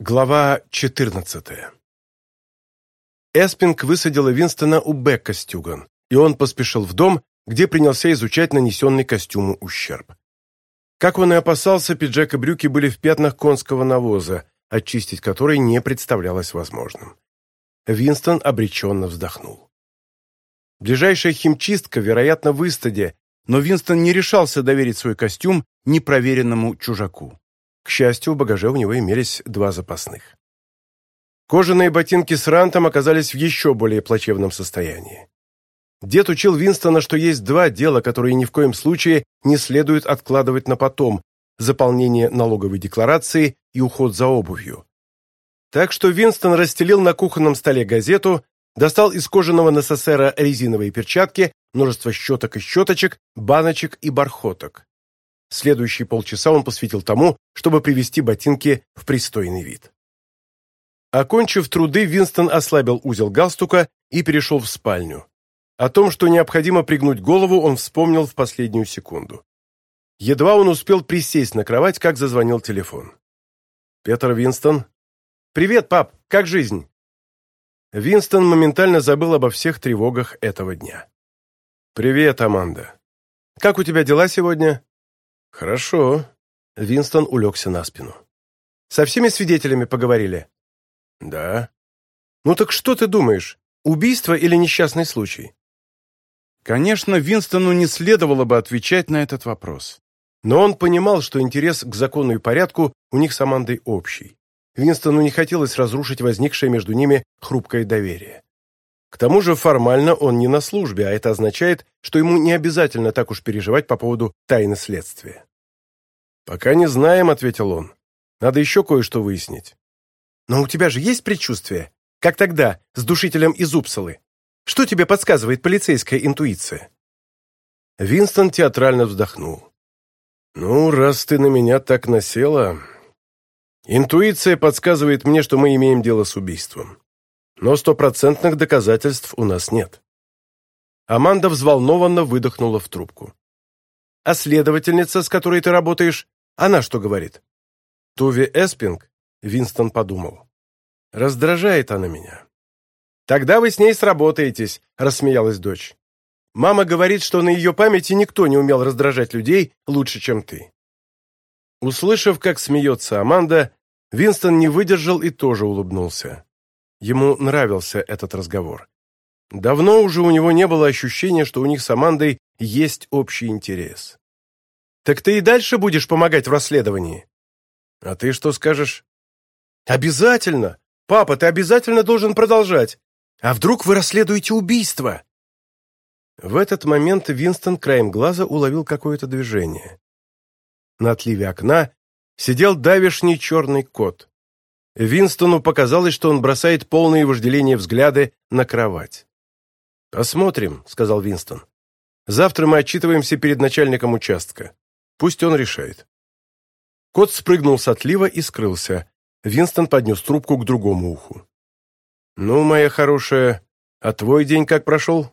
Глава 14. Эспинг высадила Винстона у Бекка Стюган, и он поспешил в дом, где принялся изучать нанесенный костюму ущерб. Как он и опасался, пиджак и брюки были в пятнах конского навоза, очистить который не представлялось возможным. Винстон обреченно вздохнул. Ближайшая химчистка, вероятно, в Истаде, но Винстон не решался доверить свой костюм непроверенному чужаку. К счастью, в багаже у него имелись два запасных. Кожаные ботинки с рантом оказались в еще более плачевном состоянии. Дед учил Винстона, что есть два дела, которые ни в коем случае не следует откладывать на потом – заполнение налоговой декларации и уход за обувью. Так что Винстон расстелил на кухонном столе газету, достал из кожаного НССРа резиновые перчатки, множество щеток и щеточек, баночек и бархоток следующие полчаса он посвятил тому, чтобы привести ботинки в пристойный вид. Окончив труды, Винстон ослабил узел галстука и перешел в спальню. О том, что необходимо пригнуть голову, он вспомнил в последнюю секунду. Едва он успел присесть на кровать, как зазвонил телефон. «Петр Винстон?» «Привет, пап! Как жизнь?» Винстон моментально забыл обо всех тревогах этого дня. «Привет, Аманда. Как у тебя дела сегодня?» «Хорошо». Винстон улегся на спину. «Со всеми свидетелями поговорили?» «Да». «Ну так что ты думаешь, убийство или несчастный случай?» Конечно, Винстону не следовало бы отвечать на этот вопрос. Но он понимал, что интерес к закону и порядку у них с Амандой общий. Винстону не хотелось разрушить возникшее между ними хрупкое доверие. К тому же формально он не на службе, а это означает, что ему не обязательно так уж переживать по поводу тайны следствия. «Пока не знаем», — ответил он. «Надо еще кое-что выяснить». «Но у тебя же есть предчувствие? Как тогда, с душителем из Упсалы? Что тебе подсказывает полицейская интуиция?» Винстон театрально вздохнул. «Ну, раз ты на меня так насела...» «Интуиция подсказывает мне, что мы имеем дело с убийством но стопроцентных доказательств у нас нет. Аманда взволнованно выдохнула в трубку. «А следовательница, с которой ты работаешь, она что говорит?» «Туви Эспинг?» — Винстон подумал. «Раздражает она меня». «Тогда вы с ней сработаетесь», — рассмеялась дочь. «Мама говорит, что на ее памяти никто не умел раздражать людей лучше, чем ты». Услышав, как смеется Аманда, Винстон не выдержал и тоже улыбнулся. Ему нравился этот разговор. Давно уже у него не было ощущения, что у них с Амандой есть общий интерес. «Так ты и дальше будешь помогать в расследовании?» «А ты что скажешь?» «Обязательно! Папа, ты обязательно должен продолжать! А вдруг вы расследуете убийство?» В этот момент Винстону показалось, что он бросает полные вожделения взгляды на кровать. «Посмотрим», — сказал Винстон. «Завтра мы отчитываемся перед начальником участка. Пусть он решает». Кот спрыгнул с отлива и скрылся. Винстон поднес трубку к другому уху. «Ну, моя хорошая, а твой день как прошел?»